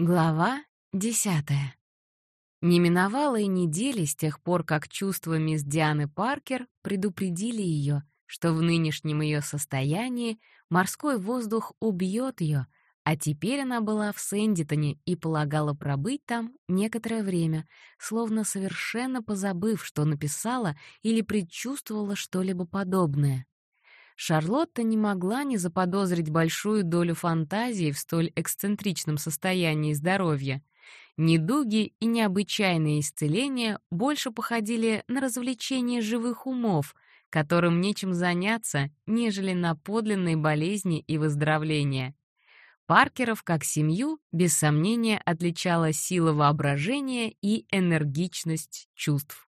Глава десятая. Не миновало и недели с тех пор, как чувства мисс Дианы Паркер предупредили ее, что в нынешнем ее состоянии морской воздух убьет ее, а теперь она была в Сэндитоне и полагала пробыть там некоторое время, словно совершенно позабыв, что написала или предчувствовала что-либо подобное. Шарлотта не могла не заподозрить большую долю фантазии в столь эксцентричном состоянии здоровья. Недуги и необычайные исцеления больше походили на развлечение живых умов, которым нечем заняться, нежели на подлинные болезни и выздоровления. Паркеров как семью, без сомнения, отличала сила воображения и энергичность чувств.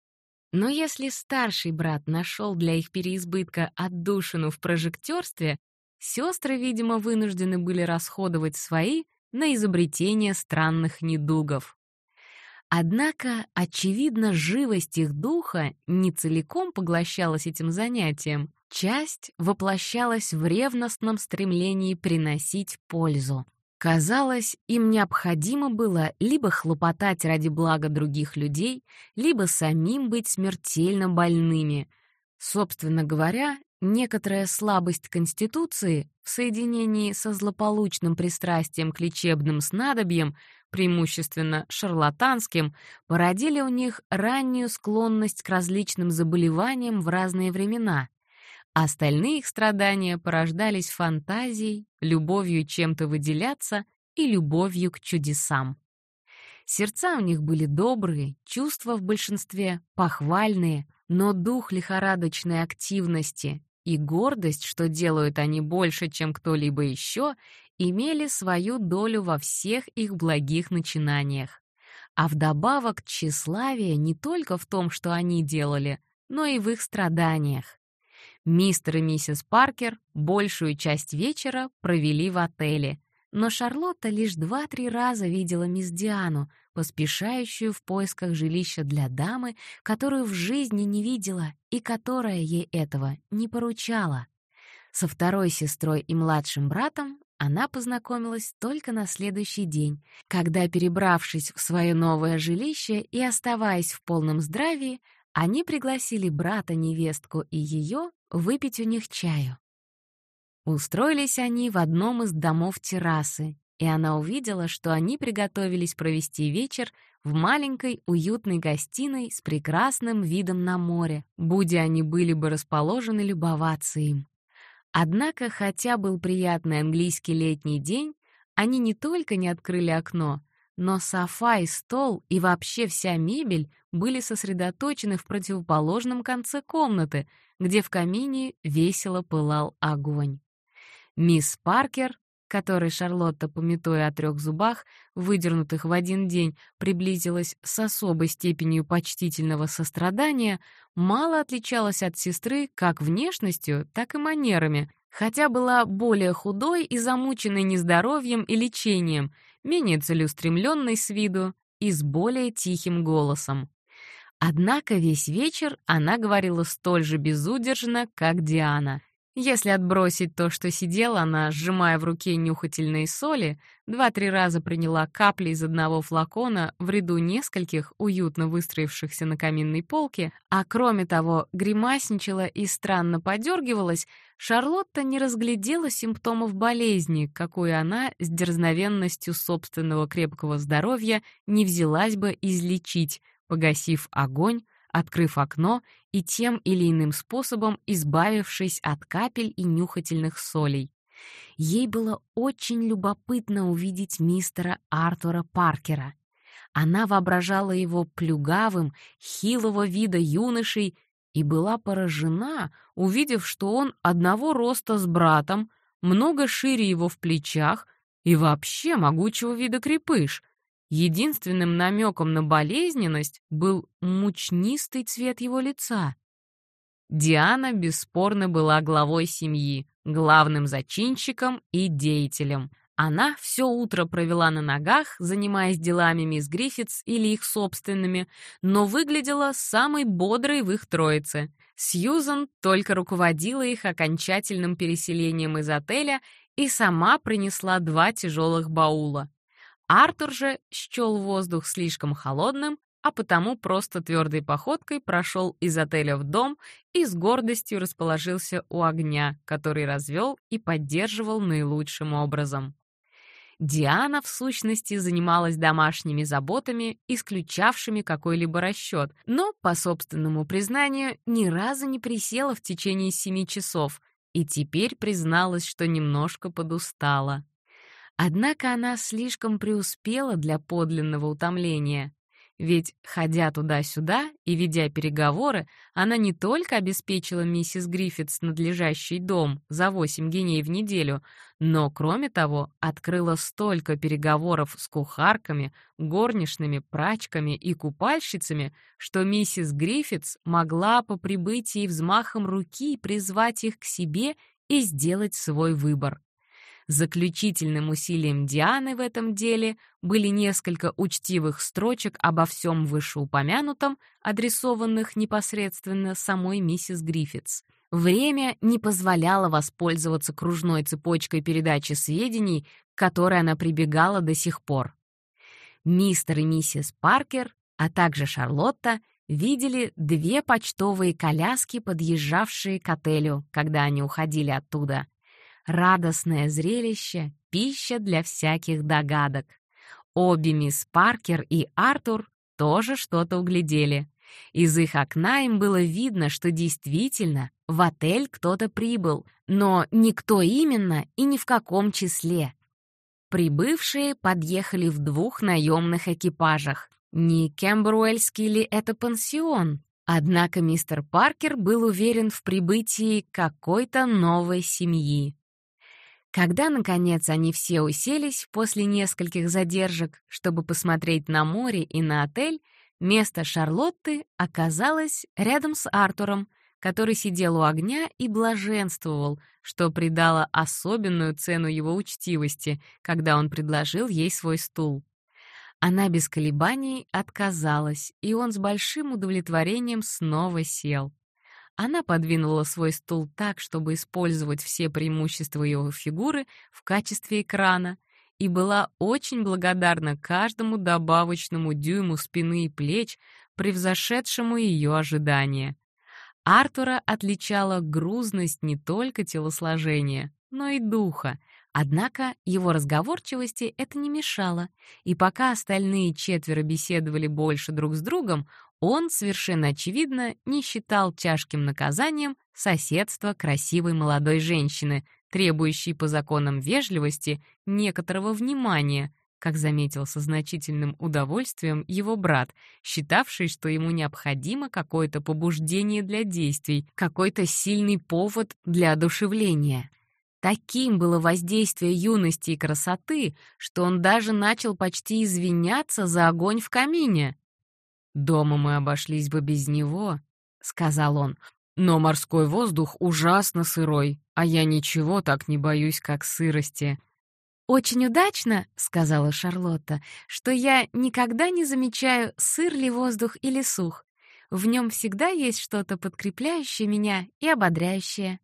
Но если старший брат нашел для их переизбытка отдушину в прожектерстве, сестры, видимо, вынуждены были расходовать свои на изобретение странных недугов. Однако, очевидно, живость их духа не целиком поглощалась этим занятием, часть воплощалась в ревностном стремлении приносить пользу. Казалось, им необходимо было либо хлопотать ради блага других людей, либо самим быть смертельно больными. Собственно говоря, некоторая слабость Конституции в соединении со злополучным пристрастием к лечебным снадобьям преимущественно шарлатанским, породили у них раннюю склонность к различным заболеваниям в разные времена. Остальные их страдания порождались фантазией, любовью чем-то выделяться и любовью к чудесам. Сердца у них были добрые, чувства в большинстве похвальные, но дух лихорадочной активности и гордость, что делают они больше, чем кто-либо еще, имели свою долю во всех их благих начинаниях. А вдобавок тщеславие не только в том, что они делали, но и в их страданиях. Мистер и миссис Паркер большую часть вечера провели в отеле, но Шарлотта лишь два-три раза видела мисс Диану, поспешающую в поисках жилища для дамы, которую в жизни не видела и которая ей этого не поручала. Со второй сестрой и младшим братом она познакомилась только на следующий день, когда, перебравшись в свое новое жилище и оставаясь в полном здравии, они пригласили брата-невестку и ее выпить у них чаю. Устроились они в одном из домов террасы, и она увидела, что они приготовились провести вечер в маленькой уютной гостиной с прекрасным видом на море, будь они были бы расположены любоваться им. Однако, хотя был приятный английский летний день, они не только не открыли окно, но софа и стол и вообще вся мебель были сосредоточены в противоположном конце комнаты, где в камине весело пылал огонь. Мисс Паркер, которой Шарлотта, пометуя о трех зубах, выдернутых в один день, приблизилась с особой степенью почтительного сострадания, мало отличалась от сестры как внешностью, так и манерами, хотя была более худой и замученной нездоровьем и лечением, менее целеустремленной с виду и с более тихим голосом. Однако весь вечер она говорила столь же безудержно, как Диана, если отбросить то, что сидела она, сжимая в руке нюхательные соли, два-три раза приняла капли из одного флакона в ряду нескольких, уютно выстроившихся на каминной полке, а кроме того гримасничала и странно подергивалась, Шарлотта не разглядела симптомов болезни, какую она с дерзновенностью собственного крепкого здоровья не взялась бы излечить, погасив огонь, открыв окно и тем или иным способом избавившись от капель и нюхательных солей. Ей было очень любопытно увидеть мистера Артура Паркера. Она воображала его плюгавым, хилого вида юношей и была поражена, увидев, что он одного роста с братом, много шире его в плечах и вообще могучего вида крепыш, Единственным намеком на болезненность был мучнистый цвет его лица. Диана бесспорно была главой семьи, главным зачинщиком и деятелем. Она все утро провела на ногах, занимаясь делами мисс Гриффитс или их собственными, но выглядела самой бодрой в их троице. Сьюзан только руководила их окончательным переселением из отеля и сама принесла два тяжелых баула. Артур же счел воздух слишком холодным, а потому просто твердой походкой прошел из отеля в дом и с гордостью расположился у огня, который развел и поддерживал наилучшим образом. Диана, в сущности, занималась домашними заботами, исключавшими какой-либо расчет, но, по собственному признанию, ни разу не присела в течение семи часов и теперь призналась, что немножко подустала. Однако она слишком преуспела для подлинного утомления. Ведь, ходя туда-сюда и ведя переговоры, она не только обеспечила миссис Гриффитс надлежащий дом за 8 геней в неделю, но, кроме того, открыла столько переговоров с кухарками, горничными, прачками и купальщицами, что миссис Гриффитс могла по прибытии взмахом руки призвать их к себе и сделать свой выбор. Заключительным усилием Дианы в этом деле были несколько учтивых строчек обо всем вышеупомянутом, адресованных непосредственно самой миссис Гриффитс. Время не позволяло воспользоваться кружной цепочкой передачи сведений, к которой она прибегала до сих пор. Мистер и миссис Паркер, а также Шарлотта, видели две почтовые коляски, подъезжавшие к отелю, когда они уходили оттуда — Радостное зрелище, пища для всяких догадок. Обе мисс Паркер и Артур тоже что-то углядели. Из их окна им было видно, что действительно в отель кто-то прибыл, но никто именно и ни в каком числе. Прибывшие подъехали в двух наемных экипажах. Не Кембруэльский ли это пансион? Однако мистер Паркер был уверен в прибытии какой-то новой семьи. Когда, наконец, они все уселись после нескольких задержек, чтобы посмотреть на море и на отель, место Шарлотты оказалось рядом с Артуром, который сидел у огня и блаженствовал, что придало особенную цену его учтивости, когда он предложил ей свой стул. Она без колебаний отказалась, и он с большим удовлетворением снова сел. Она подвинула свой стул так, чтобы использовать все преимущества его фигуры в качестве экрана, и была очень благодарна каждому добавочному дюйму спины и плеч, превзошедшему ее ожидания. Артура отличала грузность не только телосложения, но и духа, однако его разговорчивости это не мешало, и пока остальные четверо беседовали больше друг с другом, он, совершенно очевидно, не считал тяжким наказанием соседство красивой молодой женщины, требующей по законам вежливости некоторого внимания, как заметил со значительным удовольствием его брат, считавший, что ему необходимо какое-то побуждение для действий, какой-то сильный повод для одушевления. Таким было воздействие юности и красоты, что он даже начал почти извиняться за огонь в камине. «Дома мы обошлись бы без него», — сказал он, «но морской воздух ужасно сырой, а я ничего так не боюсь, как сырости». «Очень удачно», — сказала Шарлотта, «что я никогда не замечаю, сыр ли воздух или сух. В нем всегда есть что-то подкрепляющее меня и ободряющее».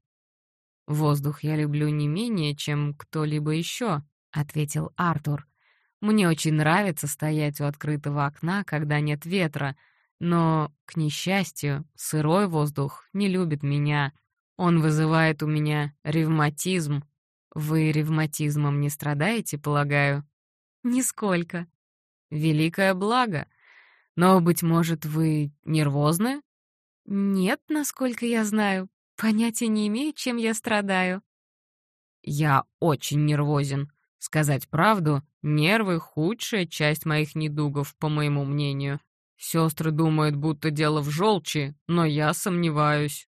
«Воздух я люблю не менее, чем кто-либо еще», — ответил Артур. Мне очень нравится стоять у открытого окна, когда нет ветра, но, к несчастью, сырой воздух не любит меня. Он вызывает у меня ревматизм. Вы ревматизмом не страдаете, полагаю? Нисколько. Великое благо. Но, быть может, вы нервозны? Нет, насколько я знаю. Понятия не имею, чем я страдаю. Я очень нервозен. Сказать правду, нервы — худшая часть моих недугов, по моему мнению. Сестры думают, будто дело в желчи, но я сомневаюсь.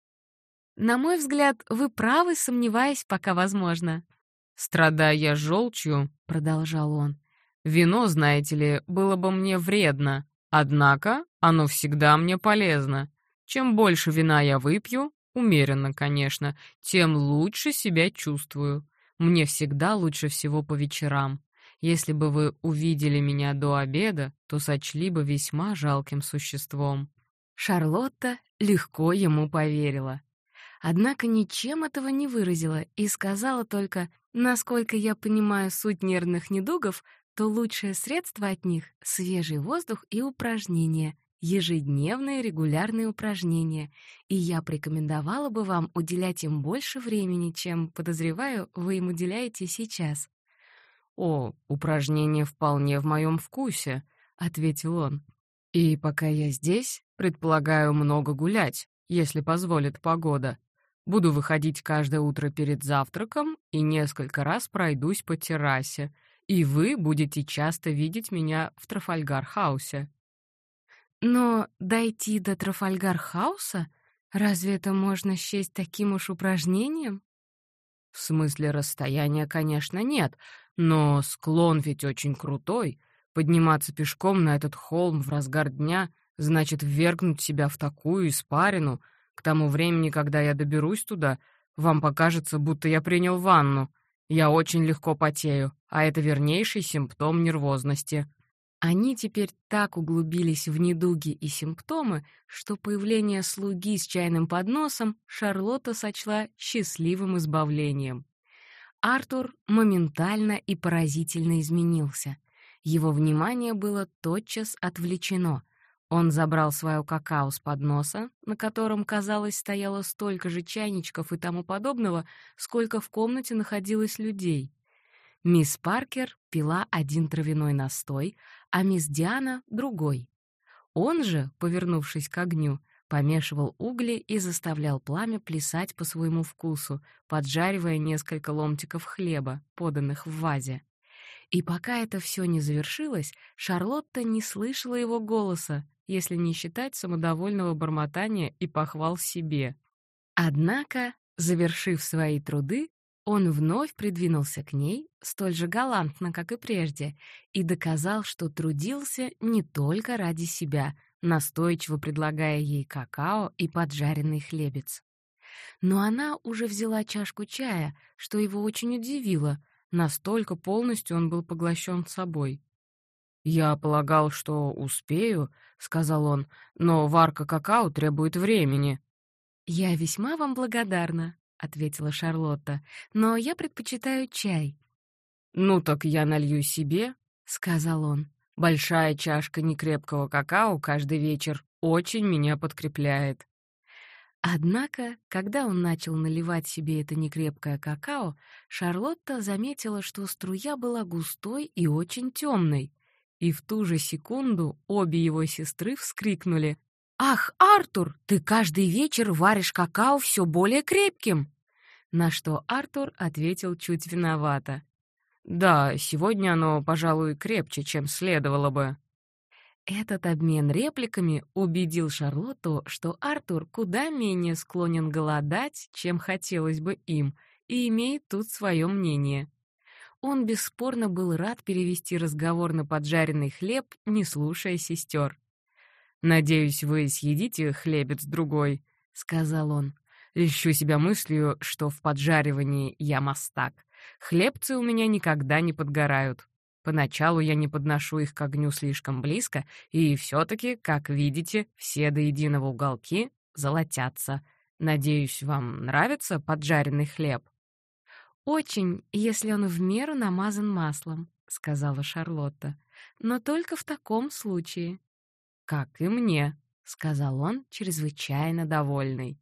На мой взгляд, вы правы, сомневаясь, пока возможно. Страдая желчью, — продолжал он, — вино, знаете ли, было бы мне вредно, однако оно всегда мне полезно. Чем больше вина я выпью, умеренно, конечно, тем лучше себя чувствую. Мне всегда лучше всего по вечерам. Если бы вы увидели меня до обеда, то сочли бы весьма жалким существом». Шарлотта легко ему поверила. Однако ничем этого не выразила и сказала только, насколько я понимаю суть нервных недугов, то лучшее средство от них — свежий воздух и упражнения, ежедневные регулярные упражнения, и я порекомендовала бы вам уделять им больше времени, чем, подозреваю, вы им уделяете сейчас. «О, упражнения вполне в моем вкусе», — ответил он. «И пока я здесь, предполагаю много гулять, если позволит погода. Буду выходить каждое утро перед завтраком и несколько раз пройдусь по террасе, и вы будете часто видеть меня в Трафальгар-хаусе». Но дойти до Трафальгар-хауса? Разве это можно счесть таким уж упражнением? В смысле расстояния, конечно, нет, но склон ведь очень крутой. Подниматься пешком на этот холм в разгар дня значит ввергнуть себя в такую испарину. К тому времени, когда я доберусь туда, вам покажется, будто я принял ванну. Я очень легко потею, а это вернейший симптом нервозности. Они теперь так углубились в недуги и симптомы, что появление слуги с чайным подносом Шарлотта сочла счастливым избавлением. Артур моментально и поразительно изменился. Его внимание было тотчас отвлечено. Он забрал свое какао с подноса, на котором, казалось, стояло столько же чайничков и тому подобного, сколько в комнате находилось людей. Мисс Паркер пила один травяной настой, а мисс Диана — другой. Он же, повернувшись к огню, помешивал угли и заставлял пламя плясать по своему вкусу, поджаривая несколько ломтиков хлеба, поданных в вазе. И пока это все не завершилось, Шарлотта не слышала его голоса, если не считать самодовольного бормотания и похвал себе. Однако, завершив свои труды, он вновь придвинулся к ней, столь же галантно, как и прежде, и доказал, что трудился не только ради себя, настойчиво предлагая ей какао и поджаренный хлебец. Но она уже взяла чашку чая, что его очень удивило, настолько полностью он был поглощен собой. «Я полагал, что успею», — сказал он, — «но варка какао требует времени». «Я весьма вам благодарна», — ответила Шарлотта, — «но я предпочитаю чай». «Ну так я налью себе», — сказал он. «Большая чашка некрепкого какао каждый вечер очень меня подкрепляет». Однако, когда он начал наливать себе это некрепкое какао, Шарлотта заметила, что струя была густой и очень темной. И в ту же секунду обе его сестры вскрикнули «Ах, Артур, ты каждый вечер варишь какао все более крепким!» На что Артур ответил чуть виновато. «Да, сегодня оно, пожалуй, крепче, чем следовало бы». Этот обмен репликами убедил Шарлотту, что Артур куда менее склонен голодать, чем хотелось бы им, и имеет тут свое мнение. Он бесспорно был рад перевести разговор на поджаренный хлеб, не слушая сестер. «Надеюсь, вы съедите хлебец другой», — сказал он. «Льщу себя мыслью, что в поджаривании я мастак. Хлебцы у меня никогда не подгорают. Поначалу я не подношу их к огню слишком близко, и все таки как видите, все до единого уголки золотятся. Надеюсь, вам нравится поджаренный хлеб?» «Очень, если он в меру намазан маслом», — сказала Шарлотта. «Но только в таком случае». «Как и мне», — сказал он, чрезвычайно довольный.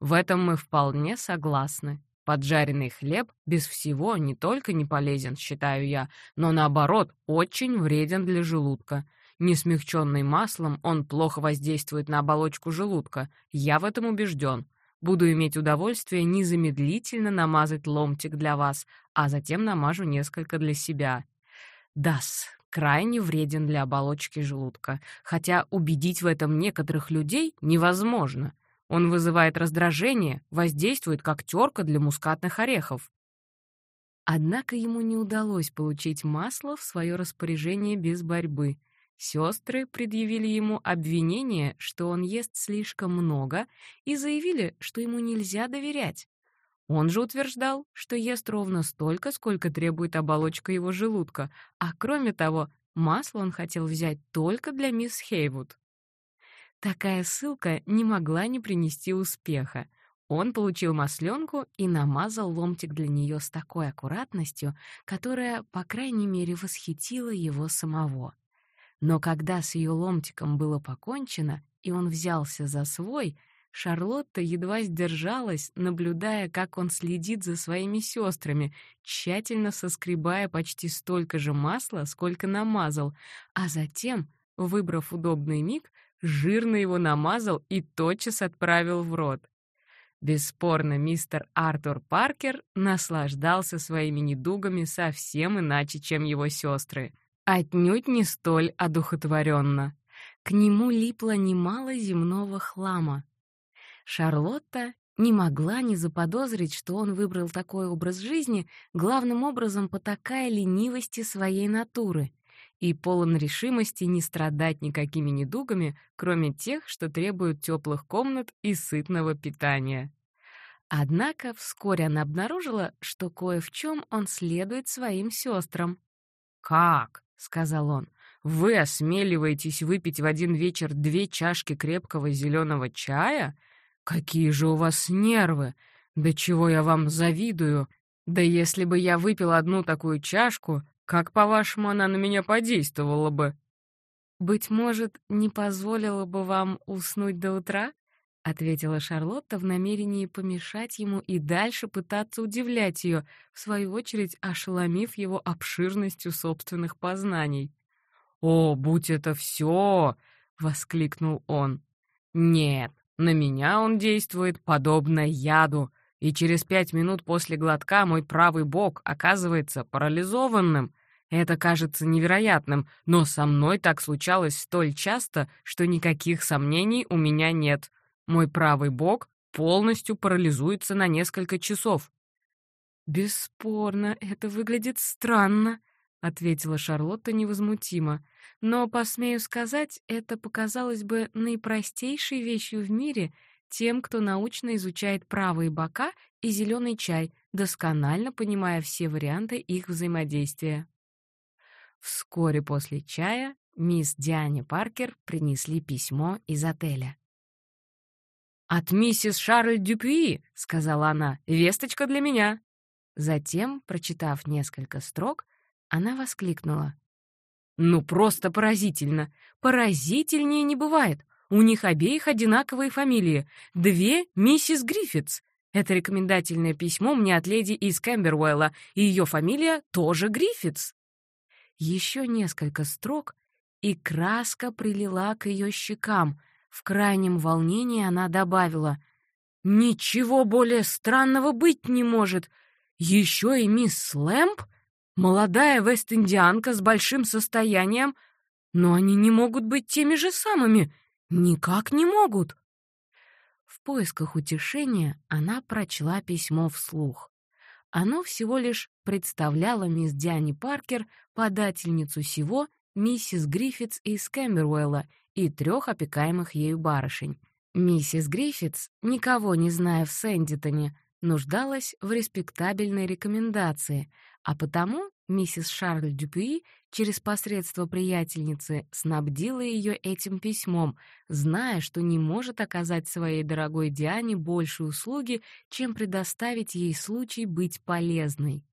«В этом мы вполне согласны. Поджаренный хлеб без всего не только не полезен, считаю я, но, наоборот, очень вреден для желудка. Не смягченный маслом, он плохо воздействует на оболочку желудка. Я в этом убежден. Буду иметь удовольствие незамедлительно намазать ломтик для вас, а затем намажу несколько для себя. Дас, крайне вреден для оболочки желудка, хотя убедить в этом некоторых людей невозможно. Он вызывает раздражение, воздействует как терка для мускатных орехов. Однако ему не удалось получить масло в свое распоряжение без борьбы. Сестры предъявили ему обвинение, что он ест слишком много, и заявили, что ему нельзя доверять. Он же утверждал, что ест ровно столько, сколько требует оболочка его желудка, а кроме того, масло он хотел взять только для мисс Хейвуд. Такая ссылка не могла не принести успеха. Он получил масленку и намазал ломтик для нее с такой аккуратностью, которая, по крайней мере, восхитила его самого. Но когда с ее ломтиком было покончено, и он взялся за свой — Шарлотта едва сдержалась, наблюдая, как он следит за своими сестрами, тщательно соскребая почти столько же масла, сколько намазал, а затем, выбрав удобный миг, жирно его намазал и тотчас отправил в рот. Бесспорно, мистер Артур Паркер наслаждался своими недугами совсем иначе, чем его сестры. Отнюдь не столь одухотворенно. К нему липло немало земного хлама, Шарлотта не могла не заподозрить, что он выбрал такой образ жизни главным образом по такой ленивости своей натуры и полон решимости не страдать никакими недугами, кроме тех, что требуют теплых комнат и сытного питания. Однако вскоре она обнаружила, что кое в чем он следует своим сестрам. «Как?» — сказал он. «Вы осмеливаетесь выпить в один вечер две чашки крепкого зеленого чая?» «Какие же у вас нервы! Да чего я вам завидую! Да если бы я выпил одну такую чашку, как, по-вашему, она на меня подействовала бы?» «Быть может, не позволила бы вам уснуть до утра?» — ответила Шарлотта в намерении помешать ему и дальше пытаться удивлять ее, в свою очередь ошеломив его обширностью собственных познаний. «О, будь это все!» — воскликнул он. «Нет, на меня он действует подобно яду, и через пять минут после глотка мой правый бок оказывается парализованным. Это кажется невероятным, но со мной так случалось столь часто, что никаких сомнений у меня нет. Мой правый бок полностью парализуется на несколько часов. «Бесспорно, это выглядит странно», ответила Шарлотта невозмутимо. Но, посмею сказать, это показалось бы наипростейшей вещью в мире тем, кто научно изучает правые бока и зеленый чай, досконально понимая все варианты их взаимодействия. Вскоре после чая мисс Диане Паркер принесли письмо из отеля. «От миссис Шарль Дюпюи», — сказала она, — «весточка для меня». Затем, прочитав несколько строк, она воскликнула. «Ну, просто поразительно! Поразительнее не бывает! У них обеих одинаковые фамилии. Две миссис Гриффитс. Это рекомендательное письмо мне от леди из Кэмбервелла, и ее фамилия тоже Гриффитс». Еще несколько строк, и краска прилила к ее щекам. В крайнем волнении она добавила — «Ничего более странного быть не может. Еще и мисс Слэмп Молодая вест-индианка с большим состоянием, но они не могут быть теми же самыми. Никак не могут. В поисках утешения она прочла письмо вслух. Оно всего лишь представляло мисс Диани Паркер, подательницу сего, миссис Гриффитс из Кэмбервелла и трех опекаемых ею барышень. Миссис Гриффитс, никого не зная в Сэндитоне, нуждалась в респектабельной рекомендации, а потому миссис Шарль Дюпюи через посредство приятельницы снабдила ее этим письмом, зная, что не может оказать своей дорогой Диане больше услуги, чем предоставить ей случай быть полезной.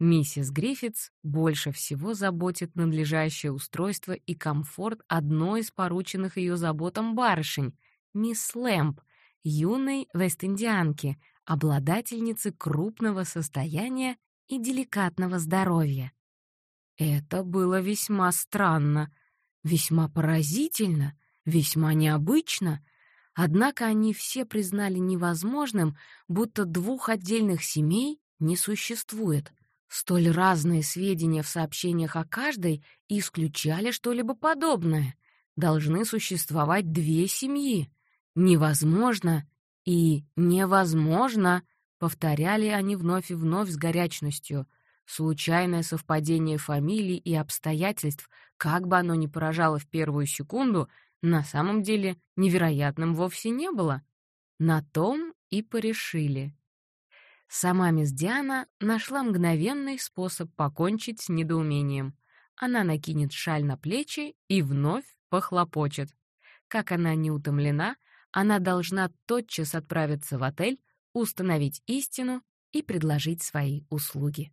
Миссис Гриффитс больше всего заботит надлежащее устройство и комфорт одной из порученных ее заботам барышень, мисс Лэмп, юной вест-индианки, обладательницы крупного состояния и деликатного здоровья. Это было весьма странно, весьма поразительно, весьма необычно, однако они все признали невозможным, будто двух отдельных семей не существует. Столь разные сведения в сообщениях о каждой исключали что-либо подобное. Должны существовать две семьи. Невозможно и невозможно — Повторяли они вновь и вновь с горячностью. Случайное совпадение фамилий и обстоятельств, как бы оно ни поражало в первую секунду, на самом деле невероятным вовсе не было. На том и порешили. Сама мисс Диана нашла мгновенный способ покончить с недоумением. Она накинет шаль на плечи и вновь похлопочет. Как она не утомлена, она должна тотчас отправиться в отель, установить истину и предложить свои услуги.